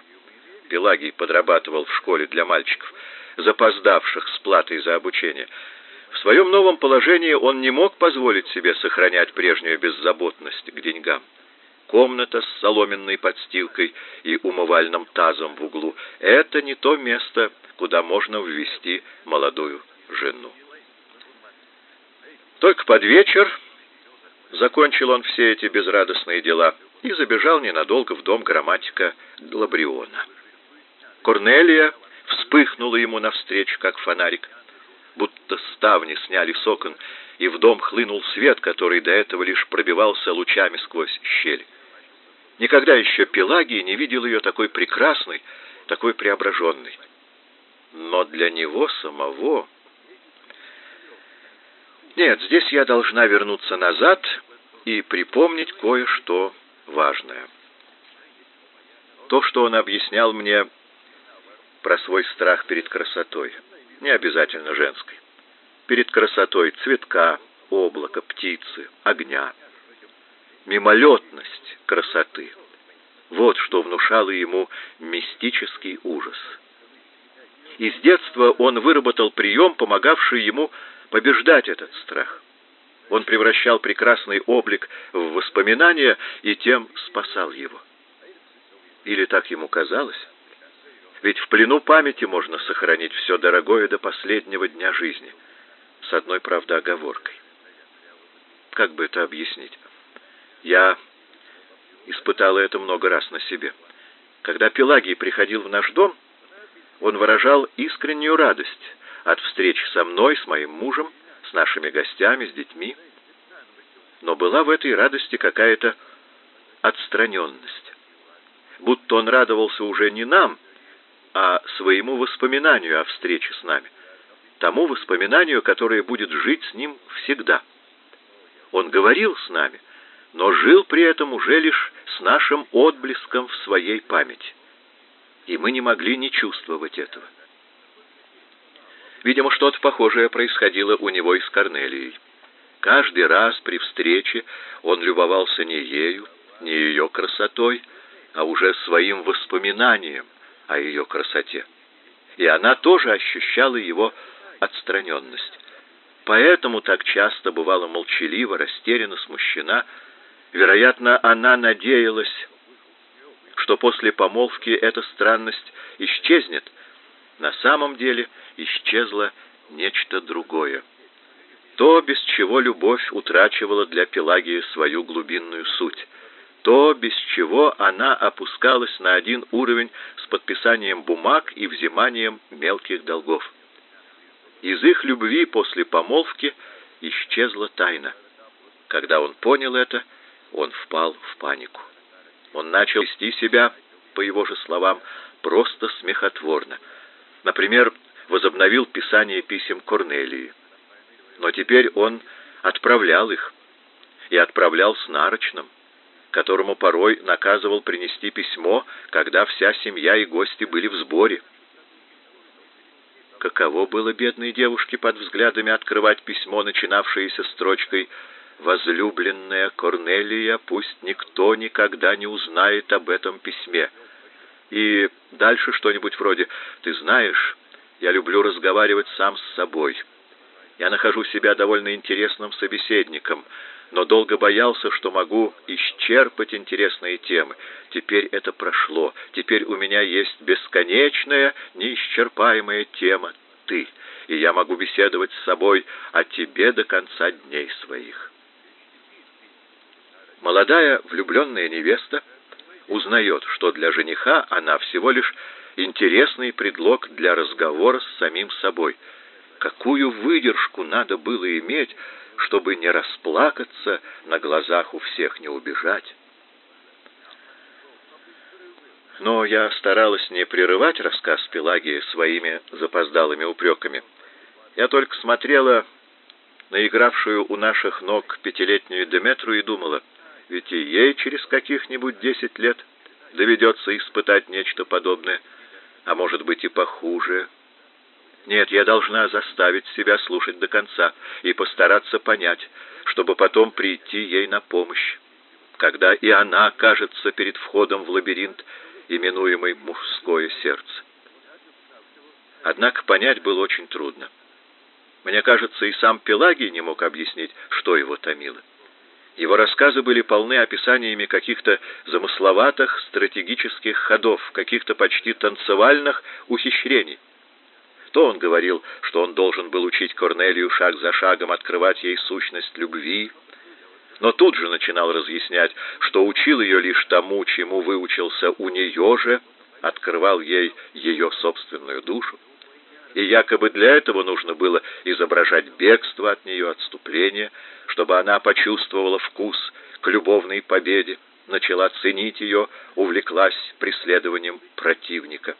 Пелагий подрабатывал в школе для мальчиков, запоздавших с платой за обучение – в своем новом положении он не мог позволить себе сохранять прежнюю беззаботность к деньгам. Комната с соломенной подстилкой и умывальным тазом в углу — это не то место, куда можно ввести молодую жену. Только под вечер закончил он все эти безрадостные дела и забежал ненадолго в дом грамматика Глабриона. Корнелия вспыхнула ему навстречу, как фонарик будто ставни сняли с окон, и в дом хлынул свет, который до этого лишь пробивался лучами сквозь щель. Никогда еще Пелагий не видел ее такой прекрасной, такой преображенной. Но для него самого... Нет, здесь я должна вернуться назад и припомнить кое-что важное. То, что он объяснял мне про свой страх перед красотой, не обязательно женской. Перед красотой цветка, облака, птицы, огня. Мимолетность красоты. Вот что внушало ему мистический ужас. И с детства он выработал прием, помогавший ему побеждать этот страх. Он превращал прекрасный облик в воспоминания и тем спасал его. Или так ему казалось? Ведь в плену памяти можно сохранить все дорогое до последнего дня жизни. С одной, правда, оговоркой. Как бы это объяснить? Я испытала это много раз на себе. Когда Пелагий приходил в наш дом, он выражал искреннюю радость от встречи со мной, с моим мужем, с нашими гостями, с детьми. Но была в этой радости какая-то отстраненность. Будто он радовался уже не нам, а своему воспоминанию о встрече с нами, тому воспоминанию, которое будет жить с ним всегда. Он говорил с нами, но жил при этом уже лишь с нашим отблеском в своей памяти. И мы не могли не чувствовать этого. Видимо, что-то похожее происходило у него и с Корнелией. Каждый раз при встрече он любовался не ею, не ее красотой, а уже своим воспоминанием о ее красоте. И она тоже ощущала его отстраненность. Поэтому так часто бывала молчалива, растеряна, смущена. Вероятно, она надеялась, что после помолвки эта странность исчезнет. На самом деле исчезло нечто другое. То, без чего любовь утрачивала для Пелагии свою глубинную суть то, без чего она опускалась на один уровень с подписанием бумаг и взиманием мелких долгов. Из их любви после помолвки исчезла тайна. Когда он понял это, он впал в панику. Он начал вести себя, по его же словам, просто смехотворно. Например, возобновил писание писем Корнелии. Но теперь он отправлял их, и отправлял с нарочным которому порой наказывал принести письмо, когда вся семья и гости были в сборе. Каково было бедной девушке под взглядами открывать письмо, начинавшееся строчкой «Возлюбленная Корнелия, пусть никто никогда не узнает об этом письме». И дальше что-нибудь вроде «Ты знаешь, я люблю разговаривать сам с собой. Я нахожу себя довольно интересным собеседником, но долго боялся, что могу исчерпать интересные темы. Теперь это прошло. Теперь у меня есть бесконечная, неисчерпаемая тема — ты, и я могу беседовать с собой о тебе до конца дней своих. Молодая влюбленная невеста узнает, что для жениха она всего лишь интересный предлог для разговора с самим собой. Какую выдержку надо было иметь, чтобы не расплакаться, на глазах у всех не убежать. Но я старалась не прерывать рассказ Пелагии своими запоздалыми упреками. Я только смотрела на игравшую у наших ног пятилетнюю Деметру и думала, ведь и ей через каких-нибудь десять лет доведется испытать нечто подобное, а может быть и похуже, нет, я должна заставить себя слушать до конца и постараться понять, чтобы потом прийти ей на помощь, когда и она окажется перед входом в лабиринт, именуемый мужское сердце. Однако понять было очень трудно. Мне кажется, и сам Пелагий не мог объяснить, что его томило. Его рассказы были полны описаниями каких-то замысловатых стратегических ходов, каких-то почти танцевальных ухищрений. То он говорил, что он должен был учить Корнелию шаг за шагом открывать ей сущность любви, но тут же начинал разъяснять, что учил ее лишь тому, чему выучился у нее же, открывал ей ее собственную душу. И якобы для этого нужно было изображать бегство от нее, отступление, чтобы она почувствовала вкус к любовной победе, начала ценить ее, увлеклась преследованием противника.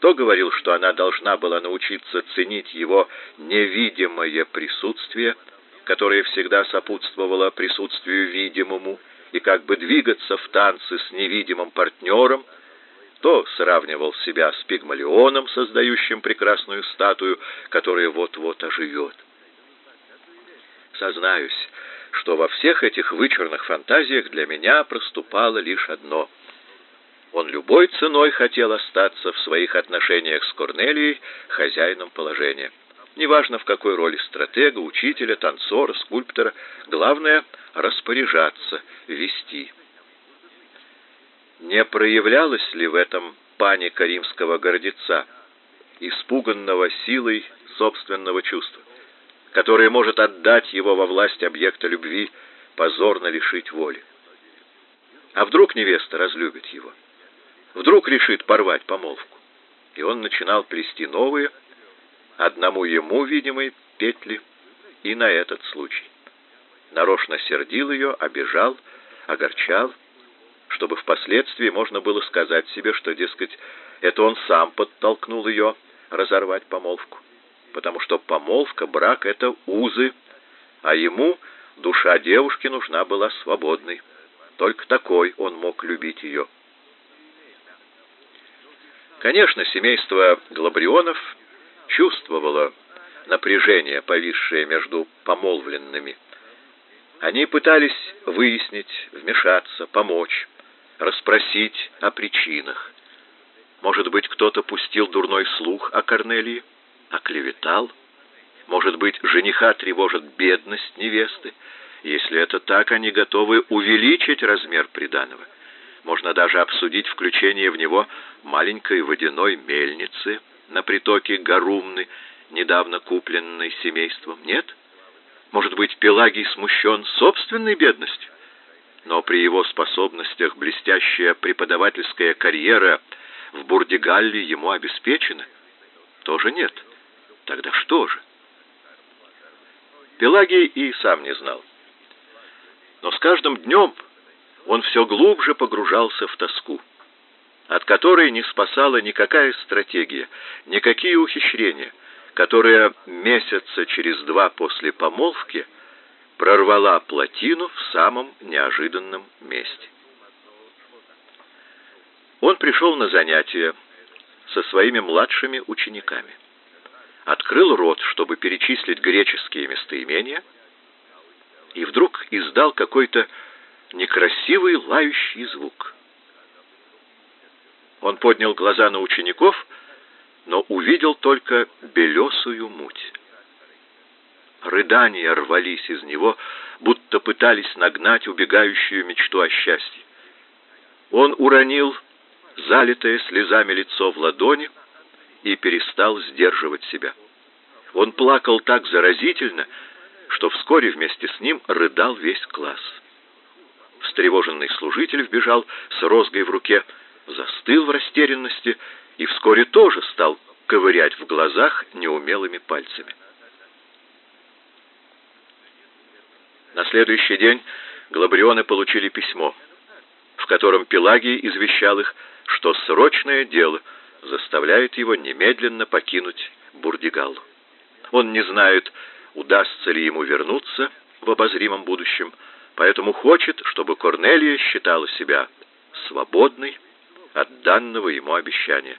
то говорил, что она должна была научиться ценить его невидимое присутствие, которое всегда сопутствовало присутствию видимому, и как бы двигаться в танце с невидимым партнером, то сравнивал себя с пигмалионом, создающим прекрасную статую, которая вот-вот оживет. Сознаюсь, что во всех этих вычурных фантазиях для меня проступало лишь одно — он любой ценой хотел остаться в своих отношениях с Корнелией хозяином положения. Неважно в какой роли стратега, учителя, танцора, скульптора, главное распоряжаться, вести. Не проявлялась ли в этом паника римского гордеца, испуганного силой собственного чувства, которое может отдать его во власть объекта любви, позорно лишить воли? А вдруг невеста разлюбит его? Вдруг решит порвать помолвку? И он начинал плести новые, одному ему видимые петли, и на этот случай. Нарочно сердил ее, обижал, огорчал, чтобы впоследствии можно было сказать себе, что, дескать, это он сам подтолкнул ее разорвать помолвку, потому что помолвка, брак — это узы, а ему душа девушки нужна была свободной. Только такой он мог любить ее. Конечно, семейство Глабрионов чувствовало напряжение, повисшее между помолвленными. Они пытались выяснить, вмешаться, помочь, расспросить о причинах. Может быть, кто-то пустил дурной слух о Корнелии, оклеветал? Может быть, жениха тревожит бедность невесты? Если это так, они готовы увеличить размер приданого. Можно даже обсудить включение в него маленькой водяной мельницы на притоке Гарумны, недавно купленной семейством. Нет? Может быть, Пелагий смущен собственной бедностью? Но при его способностях блестящая преподавательская карьера в Бурдигалле ему обеспечена? Тоже нет. Тогда что же? Пелагий и сам не знал. Но с каждым днем он все глубже погружался в тоску, от которой не спасала никакая стратегия, никакие ухищрения, которая месяца через два после помолвки – прорвала плотину в самом неожиданном месте. Он пришел на занятия со своими младшими учениками. Открыл рот, чтобы перечислить греческие местоимения, и вдруг издал какой-то некрасивый лающий звук. Он поднял глаза на учеников, но увидел только белесую муть. Рыдания рвались из него, будто пытались нагнать убегающую мечту о счастье. Он уронил залитое слезами лицо в ладони и перестал сдерживать себя. Он плакал так заразительно, что вскоре вместе с ним рыдал весь класс. Встревоженный служитель вбежал с розгой в руке, застыл в растерянности и вскоре тоже стал ковырять в глазах неумелыми пальцами. На следующий день Глабрионы получили письмо, в котором Пелагий извещал их, что срочное дело заставляет его немедленно покинуть Бурдигалу. Он не знает, удастся ли ему вернуться в обозримом будущем, поэтому хочет, чтобы Корнелия считала себя свободной от данного ему обещания.